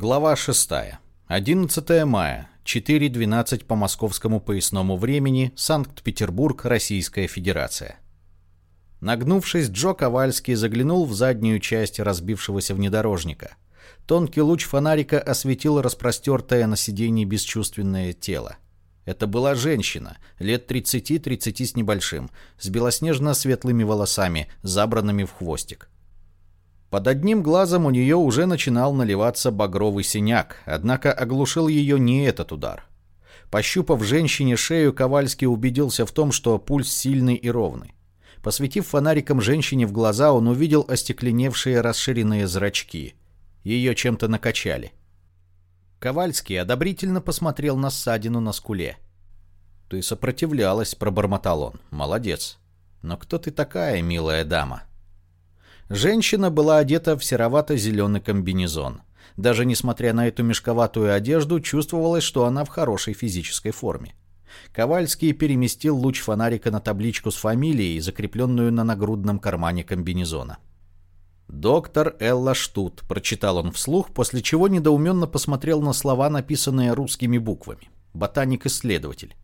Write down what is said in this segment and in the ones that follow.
Глава 6. 11 мая. 4.12 по московскому поясному времени. Санкт-Петербург, Российская Федерация. Нагнувшись, Джо Ковальский заглянул в заднюю часть разбившегося внедорожника. Тонкий луч фонарика осветил распростертое на сиденье бесчувственное тело. Это была женщина, лет 30-30 с небольшим, с белоснежно-светлыми волосами, забранными в хвостик. Под одним глазом у нее уже начинал наливаться багровый синяк, однако оглушил ее не этот удар. Пощупав женщине шею, Ковальский убедился в том, что пульс сильный и ровный. Посветив фонариком женщине в глаза, он увидел остекленевшие расширенные зрачки. Ее чем-то накачали. Ковальский одобрительно посмотрел на ссадину на скуле. «Ты сопротивлялась», — пробормотал он. «Молодец. Но кто ты такая, милая дама?» Женщина была одета в серовато-зеленый комбинезон. Даже несмотря на эту мешковатую одежду, чувствовалось, что она в хорошей физической форме. Ковальский переместил луч фонарика на табличку с фамилией, закрепленную на нагрудном кармане комбинезона. «Доктор Элла Штут», — прочитал он вслух, после чего недоуменно посмотрел на слова, написанные русскими буквами. «Ботаник-исследователь».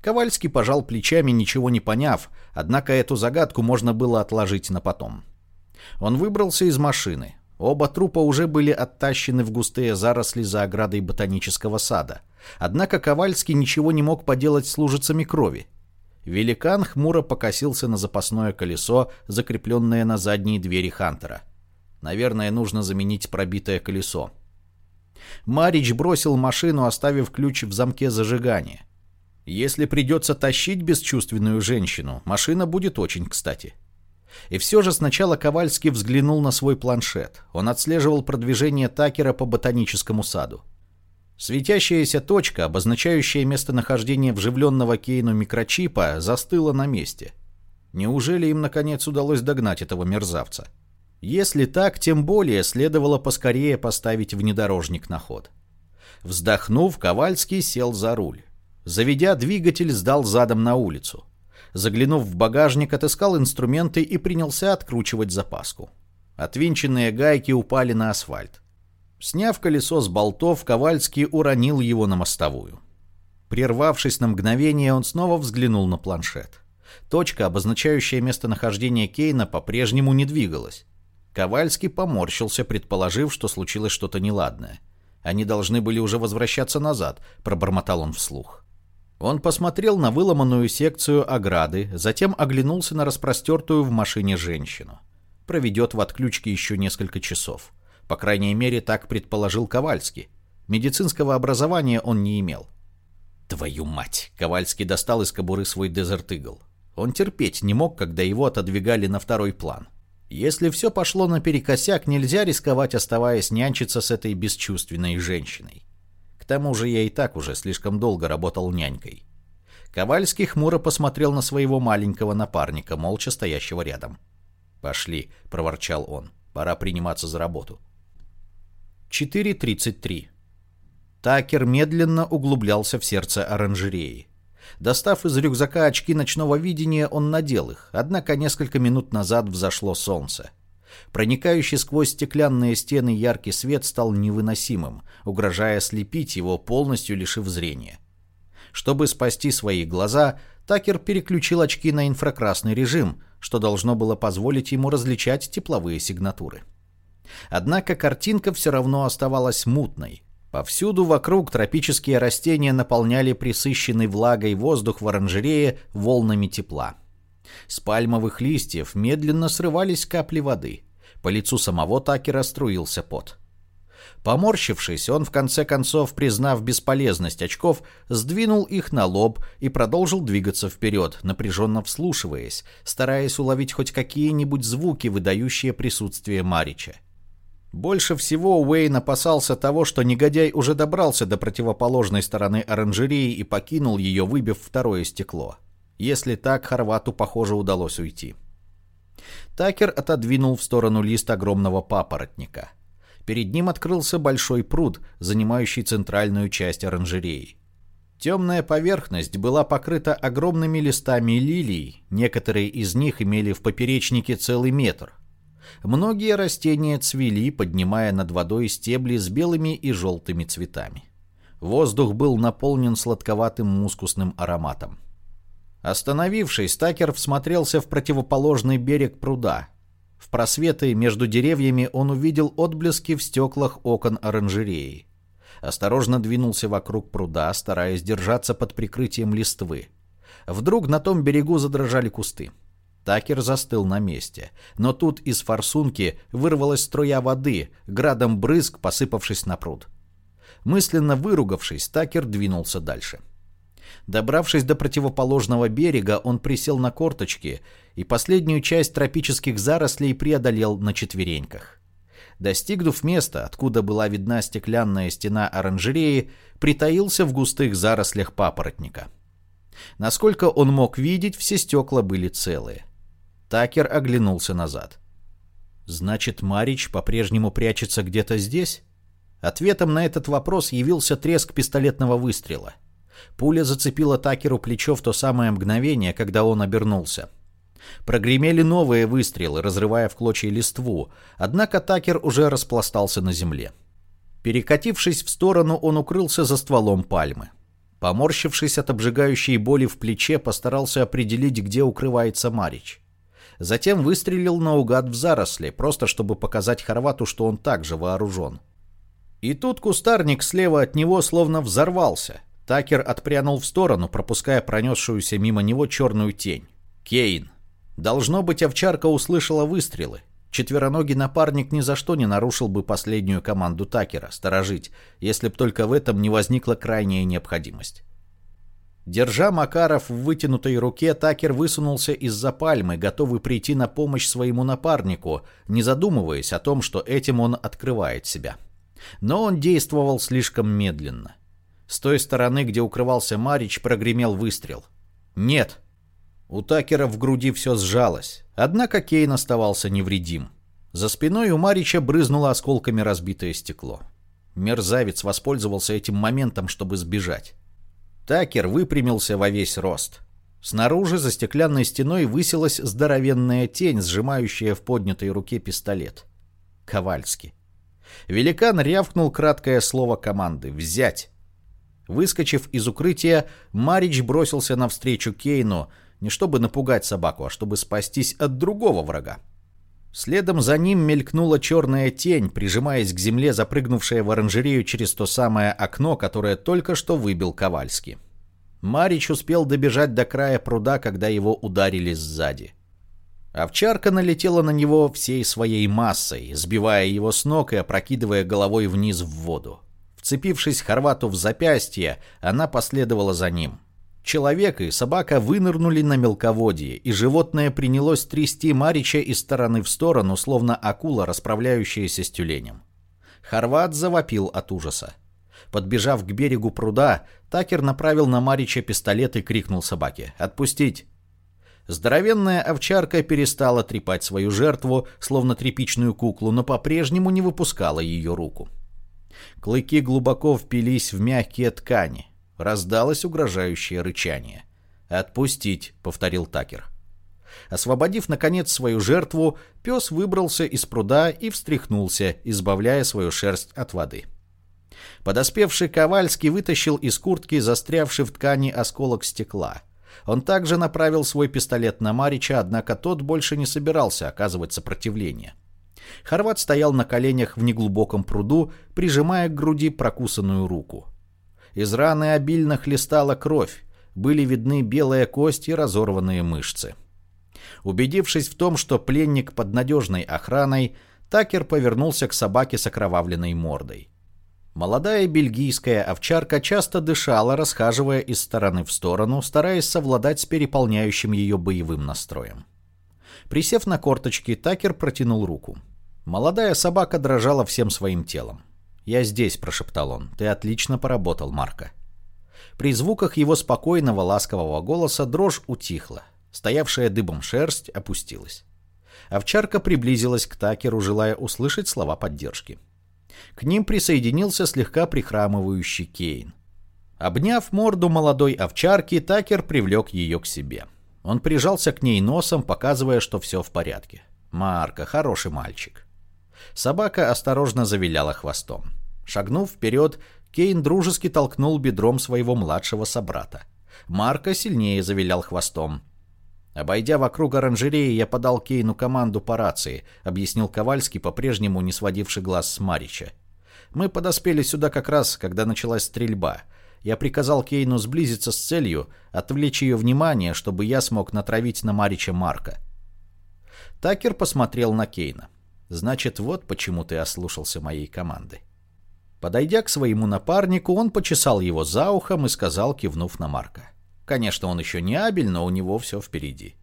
Ковальский пожал плечами, ничего не поняв, однако эту загадку можно было отложить на потом. Он выбрался из машины. Оба трупа уже были оттащены в густые заросли за оградой ботанического сада. Однако Ковальский ничего не мог поделать с лужицами крови. Великан хмуро покосился на запасное колесо, закрепленное на задней двери Хантера. Наверное, нужно заменить пробитое колесо. Марич бросил машину, оставив ключ в замке зажигания. Если придется тащить бесчувственную женщину, машина будет очень кстати. И все же сначала Ковальский взглянул на свой планшет. Он отслеживал продвижение Такера по ботаническому саду. Светящаяся точка, обозначающая местонахождение вживленного Кейну микрочипа, застыла на месте. Неужели им наконец удалось догнать этого мерзавца? Если так, тем более следовало поскорее поставить внедорожник на ход. Вздохнув, Ковальский сел за руль. Заведя двигатель, сдал задом на улицу. Заглянув в багажник, отыскал инструменты и принялся откручивать запаску. Отвинченные гайки упали на асфальт. Сняв колесо с болтов, Ковальский уронил его на мостовую. Прервавшись на мгновение, он снова взглянул на планшет. Точка, обозначающая местонахождение Кейна, по-прежнему не двигалась. Ковальский поморщился, предположив, что случилось что-то неладное. Они должны были уже возвращаться назад, пробормотал он вслух. Он посмотрел на выломанную секцию ограды, затем оглянулся на распростертую в машине женщину. Проведет в отключке еще несколько часов. По крайней мере, так предположил Ковальский. Медицинского образования он не имел. «Твою мать!» — Ковальский достал из кобуры свой Desert Eagle. Он терпеть не мог, когда его отодвигали на второй план. Если все пошло наперекосяк, нельзя рисковать, оставаясь нянчиться с этой бесчувственной женщиной. Тому же я и так уже слишком долго работал нянькой. Ковальский хмуро посмотрел на своего маленького напарника, молча стоящего рядом. «Пошли», — проворчал он, — «пора приниматься за работу». 4.33. Такер медленно углублялся в сердце оранжереи. Достав из рюкзака очки ночного видения, он надел их, однако несколько минут назад взошло солнце. Проникающий сквозь стеклянные стены яркий свет стал невыносимым, угрожая слепить его, полностью лишив зрения. Чтобы спасти свои глаза, Такер переключил очки на инфракрасный режим, что должно было позволить ему различать тепловые сигнатуры. Однако картинка все равно оставалась мутной. Повсюду вокруг тропические растения наполняли присыщенный влагой воздух в оранжерее волнами тепла. С пальмовых листьев медленно срывались капли воды. По лицу самого Такера струился пот. Поморщившись, он в конце концов, признав бесполезность очков, сдвинул их на лоб и продолжил двигаться вперед, напряженно вслушиваясь, стараясь уловить хоть какие-нибудь звуки, выдающие присутствие Марича. Больше всего Уэйн опасался того, что негодяй уже добрался до противоположной стороны оранжереи и покинул ее, выбив второе стекло. Если так, Хорвату, похоже, удалось уйти. Такер отодвинул в сторону лист огромного папоротника. Перед ним открылся большой пруд, занимающий центральную часть оранжереи. Темная поверхность была покрыта огромными листами лилий, некоторые из них имели в поперечнике целый метр – Многие растения цвели, поднимая над водой стебли с белыми и желтыми цветами. Воздух был наполнен сладковатым мускусным ароматом. Остановившись, Такер всмотрелся в противоположный берег пруда. В просветы между деревьями он увидел отблески в стеклах окон оранжереи. Осторожно двинулся вокруг пруда, стараясь держаться под прикрытием листвы. Вдруг на том берегу задрожали кусты. Такер застыл на месте. Но тут из форсунки вырвалась струя воды, градом брызг, посыпавшись на пруд. Мысленно выругавшись, Такер двинулся дальше. Добравшись до противоположного берега, он присел на корточки и последнюю часть тропических зарослей преодолел на четвереньках. Достигнув места, откуда была видна стеклянная стена оранжереи, притаился в густых зарослях папоротника. Насколько он мог видеть, все стекла были целые. Такер оглянулся назад. «Значит, Марич по-прежнему прячется где-то здесь?» Ответом на этот вопрос явился треск пистолетного выстрела. Пуля зацепила Такеру плечо в то самое мгновение, когда он обернулся. Прогремели новые выстрелы, разрывая в клочья листву, однако Такер уже распластался на земле. Перекатившись в сторону, он укрылся за стволом пальмы. Поморщившись от обжигающей боли в плече, постарался определить, где укрывается Марич. Затем выстрелил наугад в заросли, просто чтобы показать Хорвату, что он также вооружен. И тут кустарник слева от него словно взорвался. Такер отпрянул в сторону, пропуская пронесшуюся мимо него черную тень. Кейн. Должно быть, овчарка услышала выстрелы. Четвероногий напарник ни за что не нарушил бы последнюю команду Такера – сторожить, если б только в этом не возникла крайняя необходимость. Держа Макаров в вытянутой руке, Такер высунулся из-за пальмы, готовый прийти на помощь своему напарнику, не задумываясь о том, что этим он открывает себя. Но он действовал слишком медленно. С той стороны, где укрывался Марич, прогремел выстрел. «Нет!» У Такера в груди все сжалось, однако Кейн оставался невредим. За спиной у Марича брызнуло осколками разбитое стекло. Мерзавец воспользовался этим моментом, чтобы сбежать. Такер выпрямился во весь рост. Снаружи за стеклянной стеной высилась здоровенная тень, сжимающая в поднятой руке пистолет. Ковальский. Великан рявкнул краткое слово команды «Взять!». Выскочив из укрытия, Марич бросился навстречу Кейну, не чтобы напугать собаку, а чтобы спастись от другого врага. Следом за ним мелькнула черная тень, прижимаясь к земле, запрыгнувшая в оранжерею через то самое окно, которое только что выбил Ковальский. Марич успел добежать до края пруда, когда его ударили сзади. Овчарка налетела на него всей своей массой, сбивая его с ног и опрокидывая головой вниз в воду. Вцепившись Хорвату в запястье, она последовала за ним. Человек и собака вынырнули на мелководье, и животное принялось трясти Марича из стороны в сторону, словно акула, расправляющаяся с тюленем. Хорват завопил от ужаса. Подбежав к берегу пруда, Такер направил на Марича пистолет и крикнул собаке «Отпустить!». Здоровенная овчарка перестала трепать свою жертву, словно тряпичную куклу, но по-прежнему не выпускала ее руку. Клыки глубоко впились в мягкие ткани. Раздалось угрожающее рычание. «Отпустить», — повторил Такер. Освободив, наконец, свою жертву, пес выбрался из пруда и встряхнулся, избавляя свою шерсть от воды. Подоспевший Ковальский вытащил из куртки застрявший в ткани осколок стекла. Он также направил свой пистолет на Марича, однако тот больше не собирался оказывать сопротивление. Хорват стоял на коленях в неглубоком пруду, прижимая к груди прокусанную руку. Из раны обильно хлестала кровь, были видны белая кость и разорванные мышцы. Убедившись в том, что пленник под надежной охраной, Такер повернулся к собаке с окровавленной мордой. Молодая бельгийская овчарка часто дышала, расхаживая из стороны в сторону, стараясь совладать с переполняющим ее боевым настроем. Присев на корточки, Такер протянул руку. Молодая собака дрожала всем своим телом. «Я здесь», — прошептал он. «Ты отлично поработал, Марко». При звуках его спокойного, ласкового голоса дрожь утихла. Стоявшая дыбом шерсть опустилась. Овчарка приблизилась к Такеру, желая услышать слова поддержки. К ним присоединился слегка прихрамывающий Кейн. Обняв морду молодой овчарки, Такер привлек ее к себе. Он прижался к ней носом, показывая, что все в порядке. Марка, хороший мальчик. Собака осторожно завиляла хвостом. Шагнув вперед, Кейн дружески толкнул бедром своего младшего собрата. Марка сильнее завилял хвостом. Обойдя вокруг оранжереи, я подал Кейну команду по рации, объяснил Ковальский, по-прежнему не сводивший глаз с Марича. Мы подоспели сюда как раз, когда началась стрельба. Я приказал Кейну сблизиться с целью, отвлечь ее внимание, чтобы я смог натравить на Марича Марка. Такер посмотрел на Кейна. «Значит, вот почему ты ослушался моей команды». Подойдя к своему напарнику, он почесал его за ухом и сказал, кивнув на Марка. Конечно, он еще не Абель, но у него все впереди.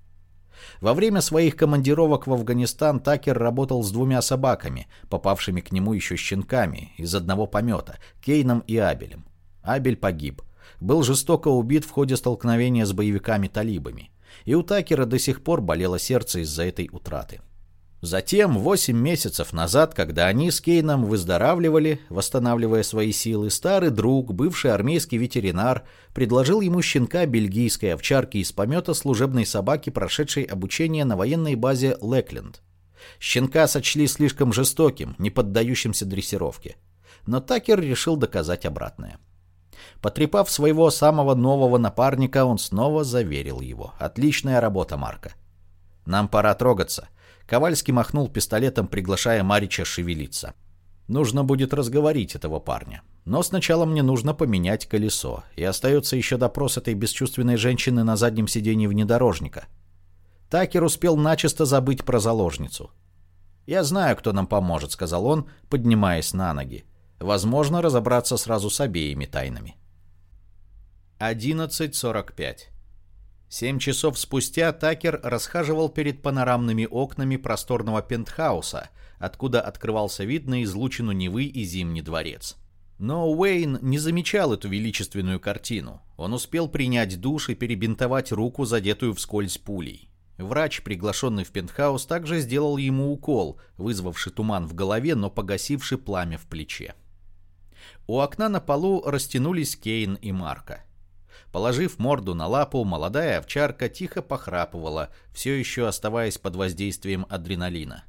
Во время своих командировок в Афганистан Такер работал с двумя собаками, попавшими к нему еще щенками, из одного помета, Кейном и Абелем. Абель погиб. Был жестоко убит в ходе столкновения с боевиками-талибами. И у Такера до сих пор болело сердце из-за этой утраты. Затем, 8 месяцев назад, когда они с Кейном выздоравливали, восстанавливая свои силы, старый друг, бывший армейский ветеринар, предложил ему щенка бельгийской овчарки из помета служебной собаки, прошедшей обучение на военной базе Лекленд. Щенка сочли слишком жестоким, не поддающимся дрессировке. Но Такер решил доказать обратное. Потрепав своего самого нового напарника, он снова заверил его. «Отличная работа, Марка. Нам пора трогаться. Ковальский махнул пистолетом, приглашая Марича шевелиться. Нужно будет разговорить этого парня. Но сначала мне нужно поменять колесо, и остается еще допрос этой бесчувственной женщины на заднем сиденье внедорожника. Такер успел начисто забыть про заложницу. «Я знаю, кто нам поможет», — сказал он, поднимаясь на ноги. «Возможно, разобраться сразу с обеими тайнами». 11.45 Семь часов спустя Такер расхаживал перед панорамными окнами просторного пентхауса, откуда открывался вид на излучину Невы и Зимний дворец. Но Уэйн не замечал эту величественную картину. Он успел принять душ и перебинтовать руку, задетую вскользь пулей. Врач, приглашенный в пентхаус, также сделал ему укол, вызвавший туман в голове, но погасивший пламя в плече. У окна на полу растянулись Кейн и Марка. Положив морду на лапу, молодая овчарка тихо похрапывала, все еще оставаясь под воздействием адреналина.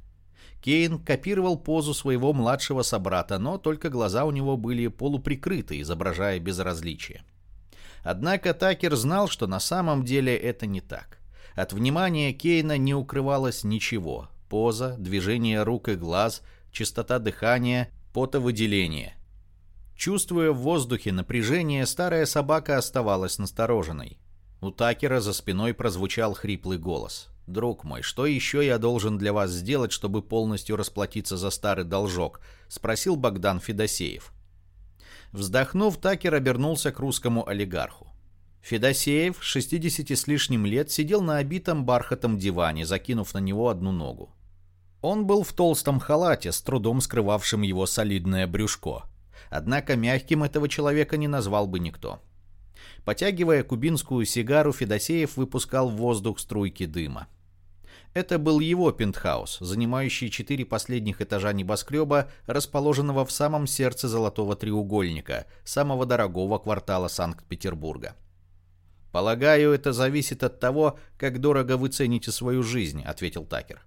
Кейн копировал позу своего младшего собрата, но только глаза у него были полуприкрыты, изображая безразличие. Однако Такер знал, что на самом деле это не так. От внимания Кейна не укрывалось ничего. Поза, движение рук и глаз, частота дыхания, потовыделение – Чувствуя в воздухе напряжение, старая собака оставалась настороженной. У Такера за спиной прозвучал хриплый голос. «Друг мой, что еще я должен для вас сделать, чтобы полностью расплатиться за старый должок?» — спросил Богдан Федосеев. Вздохнув, Такер обернулся к русскому олигарху. Федосеев, 60 с лишним лет, сидел на обитом бархатом диване, закинув на него одну ногу. Он был в толстом халате, с трудом скрывавшим его солидное брюшко. Однако мягким этого человека не назвал бы никто. Потягивая кубинскую сигару, Федосеев выпускал в воздух струйки дыма. Это был его пентхаус, занимающий четыре последних этажа небоскреба, расположенного в самом сердце Золотого треугольника, самого дорогого квартала Санкт-Петербурга. «Полагаю, это зависит от того, как дорого вы цените свою жизнь», — ответил Такер.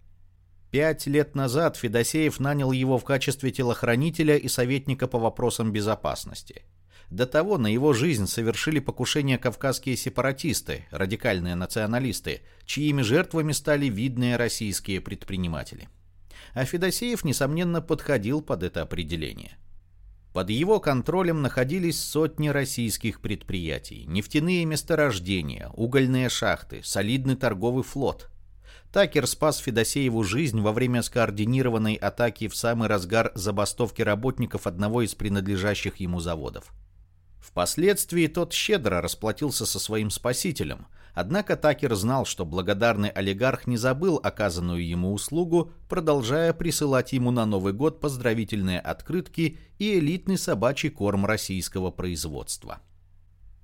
Пять лет назад Федосеев нанял его в качестве телохранителя и советника по вопросам безопасности. До того на его жизнь совершили покушение кавказские сепаратисты, радикальные националисты, чьими жертвами стали видные российские предприниматели. А Федосеев, несомненно, подходил под это определение. Под его контролем находились сотни российских предприятий, нефтяные месторождения, угольные шахты, солидный торговый флот – Такер спас Федосееву жизнь во время скоординированной атаки в самый разгар забастовки работников одного из принадлежащих ему заводов. Впоследствии тот щедро расплатился со своим спасителем, однако Такер знал, что благодарный олигарх не забыл оказанную ему услугу, продолжая присылать ему на Новый год поздравительные открытки и элитный собачий корм российского производства.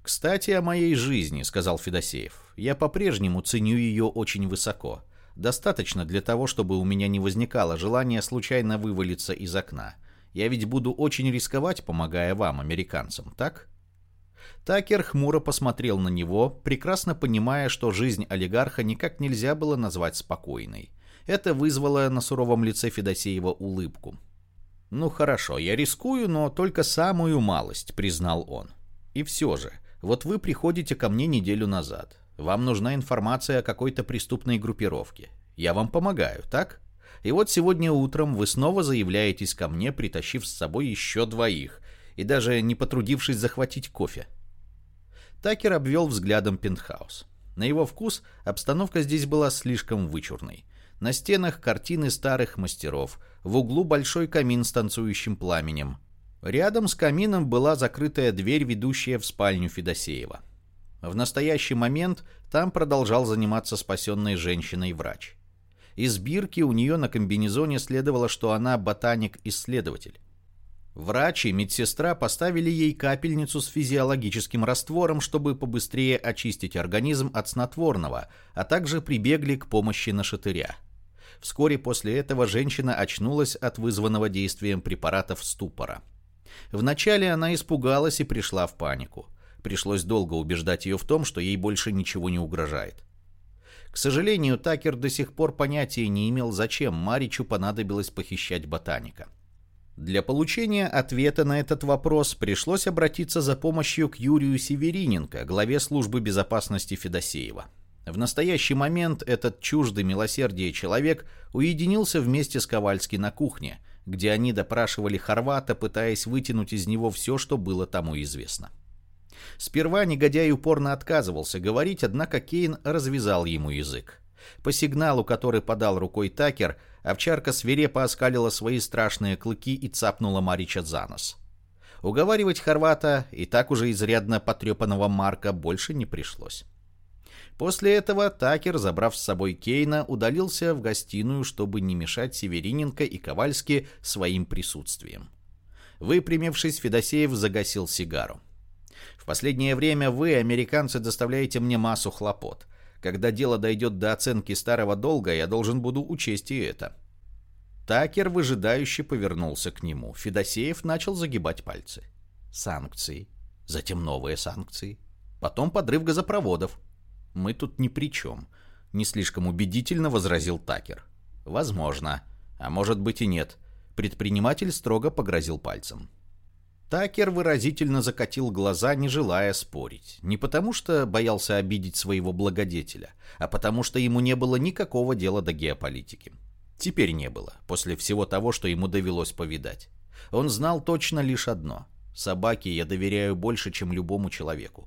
«Кстати, о моей жизни», — сказал Федосеев. «Я по-прежнему ценю ее очень высоко. Достаточно для того, чтобы у меня не возникало желания случайно вывалиться из окна. Я ведь буду очень рисковать, помогая вам, американцам, так? Такер хмуро посмотрел на него, прекрасно понимая, что жизнь олигарха никак нельзя было назвать спокойной. Это вызвало на суровом лице Федосеева улыбку. «Ну хорошо, я рискую, но только самую малость», — признал он. «И все же, вот вы приходите ко мне неделю назад. Вам нужна информация о какой-то преступной группировке. Я вам помогаю, так? И вот сегодня утром вы снова заявляетесь ко мне, притащив с собой еще двоих, и даже не потрудившись захватить кофе». Такер обвел взглядом пентхаус. На его вкус обстановка здесь была слишком вычурной. На стенах картины старых мастеров, в углу большой камин с танцующим пламенем. Рядом с камином была закрытая дверь, ведущая в спальню Федосеева. В настоящий момент там продолжал заниматься спасенной женщиной врач. Из бирки у нее на комбинезоне следовало, что она ботаник-исследователь. Врач и медсестра поставили ей капельницу с физиологическим раствором, чтобы побыстрее очистить организм от снотворного, а также прибегли к помощи нашатыря. Вскоре после этого женщина очнулась от вызванного действием препаратов ступора. Вначале она испугалась и пришла в панику. Пришлось долго убеждать ее в том, что ей больше ничего не угрожает. К сожалению, Такер до сих пор понятия не имел, зачем Маричу понадобилось похищать ботаника. Для получения ответа на этот вопрос пришлось обратиться за помощью к Юрию Севериненко, главе службы безопасности Федосеева. В настоящий момент этот чуждый милосердия человек уединился вместе с Ковальски на кухне, где они допрашивали Хорвата, пытаясь вытянуть из него все, что было тому известно. Сперва негодяй упорно отказывался говорить, однако Кейн развязал ему язык. По сигналу, который подал рукой Такер, овчарка свирепо оскалила свои страшные клыки и цапнула Марича за нос. Уговаривать Хорвата и так уже изрядно потрепанного Марка больше не пришлось. После этого Такер, забрав с собой Кейна, удалился в гостиную, чтобы не мешать Севериненко и Ковальски своим присутствием. Выпрямившись, Федосеев загасил сигару. «В последнее время вы, американцы, доставляете мне массу хлопот. Когда дело дойдет до оценки старого долга, я должен буду учесть и это. Такер выжидающе повернулся к нему. Федосеев начал загибать пальцы. Санкции. Затем новые санкции. Потом подрыв газопроводов. Мы тут ни при чем. Не слишком убедительно возразил Такер. Возможно. А может быть и нет. Предприниматель строго погрозил пальцем. Такер выразительно закатил глаза, не желая спорить. Не потому, что боялся обидеть своего благодетеля, а потому, что ему не было никакого дела до геополитики. Теперь не было, после всего того, что ему довелось повидать. Он знал точно лишь одно. Собаке я доверяю больше, чем любому человеку.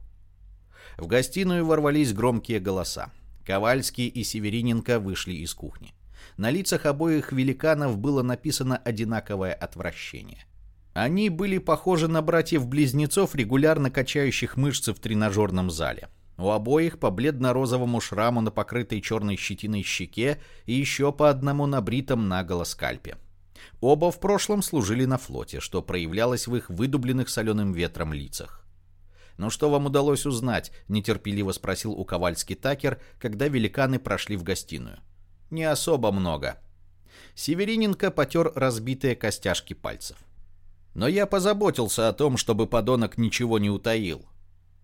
В гостиную ворвались громкие голоса. Ковальский и Севериненко вышли из кухни. На лицах обоих великанов было написано одинаковое отвращение – они были похожи на братьев-близнецов, регулярно качающих мышцы в тренажерном зале. У обоих по бледно-розовому шраму на покрытой черной щетиной щеке и еще по одному на бритом наголо скальпе. Оба в прошлом служили на флоте, что проявлялось в их выдубленных соленым ветром лицах. «Ну что вам удалось узнать?» — нетерпеливо спросил у Ковальски Такер, когда великаны прошли в гостиную. «Не особо много». Севериненко потер разбитые костяшки пальцев. Но я позаботился о том, чтобы подонок ничего не утаил.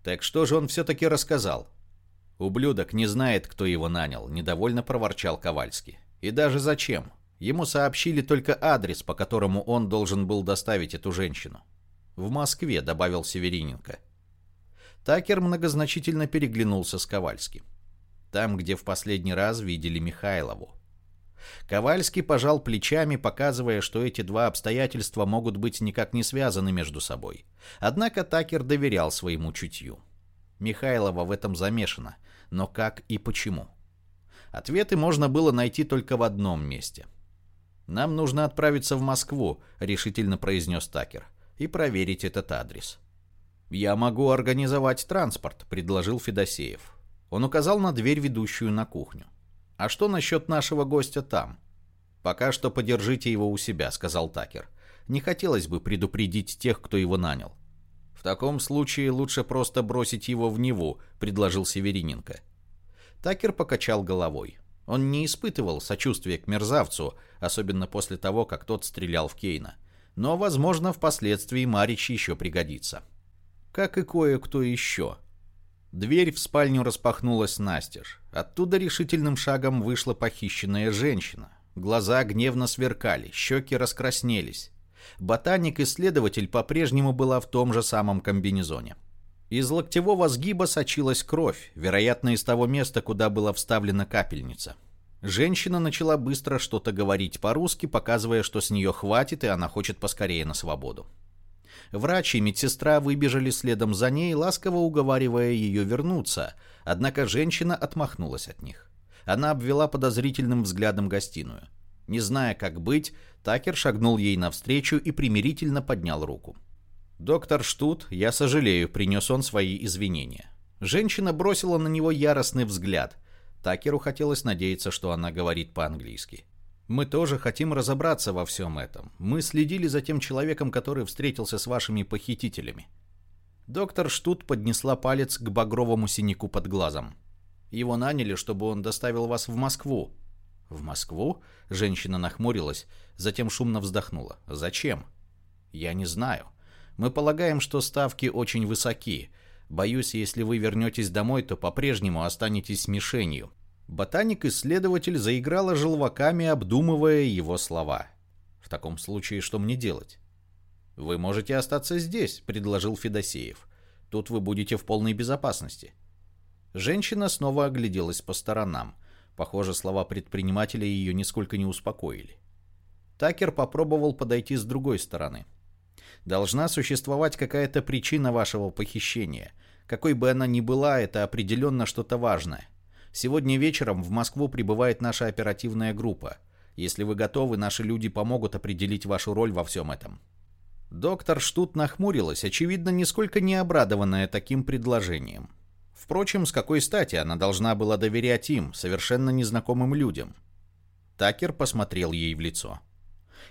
Так что же он все-таки рассказал? Ублюдок не знает, кто его нанял, недовольно проворчал Ковальский. И даже зачем? Ему сообщили только адрес, по которому он должен был доставить эту женщину. В Москве, добавил Севериненко. Такер многозначительно переглянулся с Ковальским. Там, где в последний раз видели Михайлову. Ковальский пожал плечами, показывая, что эти два обстоятельства могут быть никак не связаны между собой. Однако Такер доверял своему чутью. Михайлова в этом замешана, но как и почему? Ответы можно было найти только в одном месте. «Нам нужно отправиться в Москву», — решительно произнес Такер, — «и проверить этот адрес». «Я могу организовать транспорт», — предложил Федосеев. Он указал на дверь, ведущую на кухню. А что насчет нашего гостя там? Пока что подержите его у себя, сказал Такер. Не хотелось бы предупредить тех, кто его нанял. В таком случае лучше просто бросить его в Неву, предложил Севериненко. Такер покачал головой. Он не испытывал сочувствия к мерзавцу, особенно после того, как тот стрелял в Кейна. Но, возможно, впоследствии Марич еще пригодится. Как и кое-кто еще. Дверь в спальню распахнулась настежь. Оттуда решительным шагом вышла похищенная женщина. Глаза гневно сверкали, щеки раскраснелись. Ботаник-исследователь по-прежнему была в том же самом комбинезоне. Из локтевого сгиба сочилась кровь, вероятно, из того места, куда была вставлена капельница. Женщина начала быстро что-то говорить по-русски, показывая, что с нее хватит, и она хочет поскорее на свободу. Врач и медсестра выбежали следом за ней, ласково уговаривая ее вернуться, однако женщина отмахнулась от них. Она обвела подозрительным взглядом гостиную. Не зная, как быть, Такер шагнул ей навстречу и примирительно поднял руку. «Доктор Штут, я сожалею», — принес он свои извинения. Женщина бросила на него яростный взгляд. Такеру хотелось надеяться, что она говорит по-английски. «Мы тоже хотим разобраться во всем этом. Мы следили за тем человеком, который встретился с вашими похитителями». Доктор Штут поднесла палец к багровому синяку под глазом. «Его наняли, чтобы он доставил вас в Москву». «В Москву?» — женщина нахмурилась, затем шумно вздохнула. «Зачем?» «Я не знаю. Мы полагаем, что ставки очень высоки. Боюсь, если вы вернетесь домой, то по-прежнему останетесь мишенью». Ботаник-исследователь заиграла желваками, обдумывая его слова. «В таком случае что мне делать?» «Вы можете остаться здесь», — предложил Федосеев. «Тут вы будете в полной безопасности». Женщина снова огляделась по сторонам. Похоже, слова предпринимателя ее нисколько не успокоили. Такер попробовал подойти с другой стороны. Должна существовать какая-то причина вашего похищения. Какой бы она ни была, это определенно что-то важное. Сегодня вечером в Москву прибывает наша оперативная группа. Если вы готовы, наши люди помогут определить вашу роль во всем этом. Доктор Штут нахмурилась, очевидно, нисколько не обрадованная таким предложением. Впрочем, с какой стати она должна была доверять им, совершенно незнакомым людям? Такер посмотрел ей в лицо.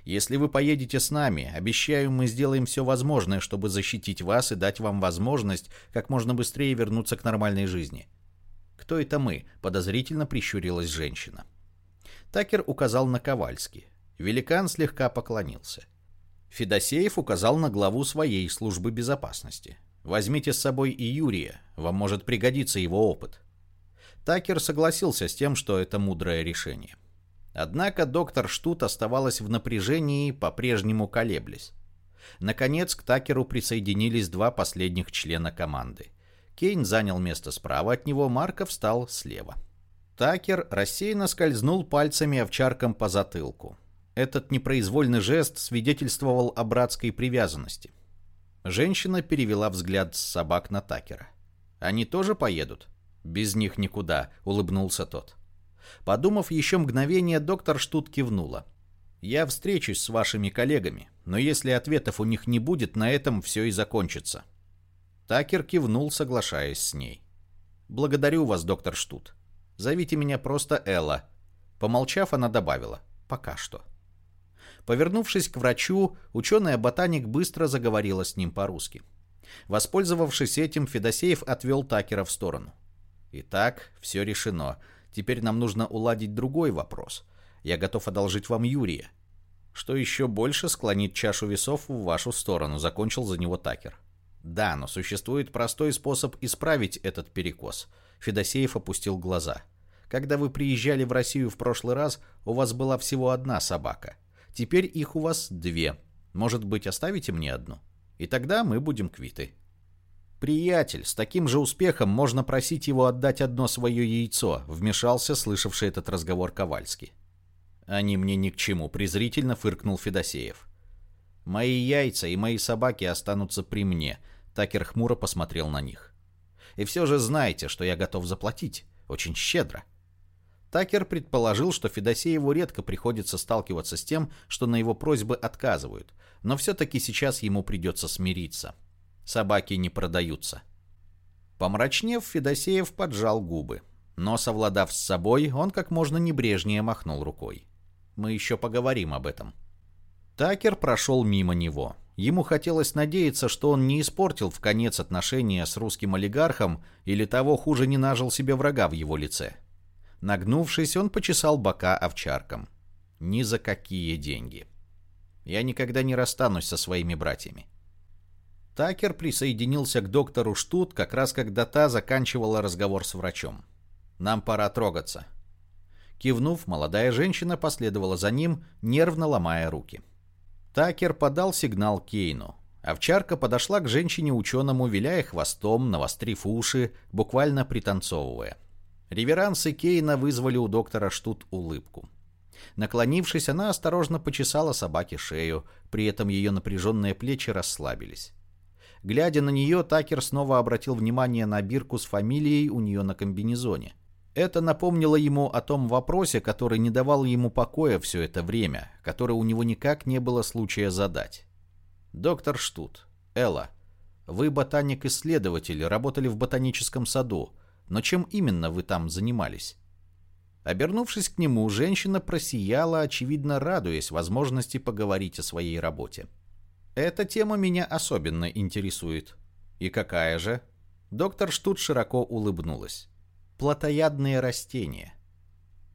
Если вы поедете с нами, обещаю, мы сделаем все возможное, чтобы защитить вас и дать вам возможность как можно быстрее вернуться к нормальной жизни. Кто это мы? Подозрительно прищурилась женщина. Такер указал на Ковальски. Великан слегка поклонился. Федосеев указал на главу своей службы безопасности. Возьмите с собой и Юрия, вам может пригодиться его опыт. Такер согласился с тем, что это мудрое решение. Однако доктор Штут оставалась в напряжении, по-прежнему колеблясь. Наконец к Такеру присоединились два последних члена команды. Кейн занял место справа от него, Марков встал слева. Такер рассеянно скользнул пальцами овчарком по затылку. Этот непроизвольный жест свидетельствовал о братской привязанности. Женщина перевела взгляд с собак на Такера. «Они тоже поедут?» «Без них никуда», — улыбнулся тот. Подумав еще мгновение, доктор Штут кивнула. «Я встречусь с вашими коллегами, но если ответов у них не будет, на этом все и закончится». Такер кивнул, соглашаясь с ней. «Благодарю вас, доктор Штут. Зовите меня просто Элла». Помолчав, она добавила «пока что». Повернувшись к врачу, ученая-ботаник быстро заговорила с ним по-русски. Воспользовавшись этим, Федосеев отвел Такера в сторону. «Итак, все решено. Теперь нам нужно уладить другой вопрос. Я готов одолжить вам Юрия. Что еще больше склонит чашу весов в вашу сторону, закончил за него Такер. Да, но существует простой способ исправить этот перекос. Федосеев опустил глаза. Когда вы приезжали в Россию в прошлый раз, у вас была всего одна собака. Теперь их у вас две. Может быть, оставите мне одну? И тогда мы будем квиты. «Приятель, с таким же успехом можно просить его отдать одно свое яйцо», вмешался слышавший этот разговор Ковальский. «Они мне ни к чему», презрительно фыркнул Федосеев. «Мои яйца и мои собаки останутся при мне», Такер хмуро посмотрел на них. «И все же знайте, что я готов заплатить. Очень щедро». Такер предположил, что Федосееву редко приходится сталкиваться с тем, что на его просьбы отказывают, но все-таки сейчас ему придется смириться. Собаки не продаются. Помрачнев, Федосеев поджал губы. Но, совладав с собой, он как можно небрежнее махнул рукой. «Мы еще поговорим об этом». Такер прошел мимо него. Ему хотелось надеяться, что он не испортил в конец отношения с русским олигархом или того хуже не нажил себе врага в его лице. Нагнувшись, он почесал бока овчарком. Ни за какие деньги. Я никогда не расстанусь со своими братьями. Такер присоединился к доктору Штут, как раз когда та заканчивала разговор с врачом. Нам пора трогаться». Кивнув, молодая женщина последовала за ним, нервно ломая руки. Такер подал сигнал Кейну. Овчарка подошла к женщине-ученому, виляя хвостом, навострив уши, буквально пританцовывая. Реверансы Кейна вызвали у доктора Штут улыбку. Наклонившись, она осторожно почесала собаке шею, при этом ее напряженные плечи расслабились. Глядя на нее, Такер снова обратил внимание на бирку с фамилией у нее на комбинезоне. Это напомнило ему о том вопросе, который не давал ему покоя все это время, который у него никак не было случая задать. «Доктор Штут, Элла, вы ботаник-исследователь, работали в ботаническом саду, но чем именно вы там занимались?» Обернувшись к нему, женщина просияла, очевидно радуясь возможности поговорить о своей работе. «Эта тема меня особенно интересует». «И какая же?» Доктор Штут широко улыбнулась. «Плотоядные растения».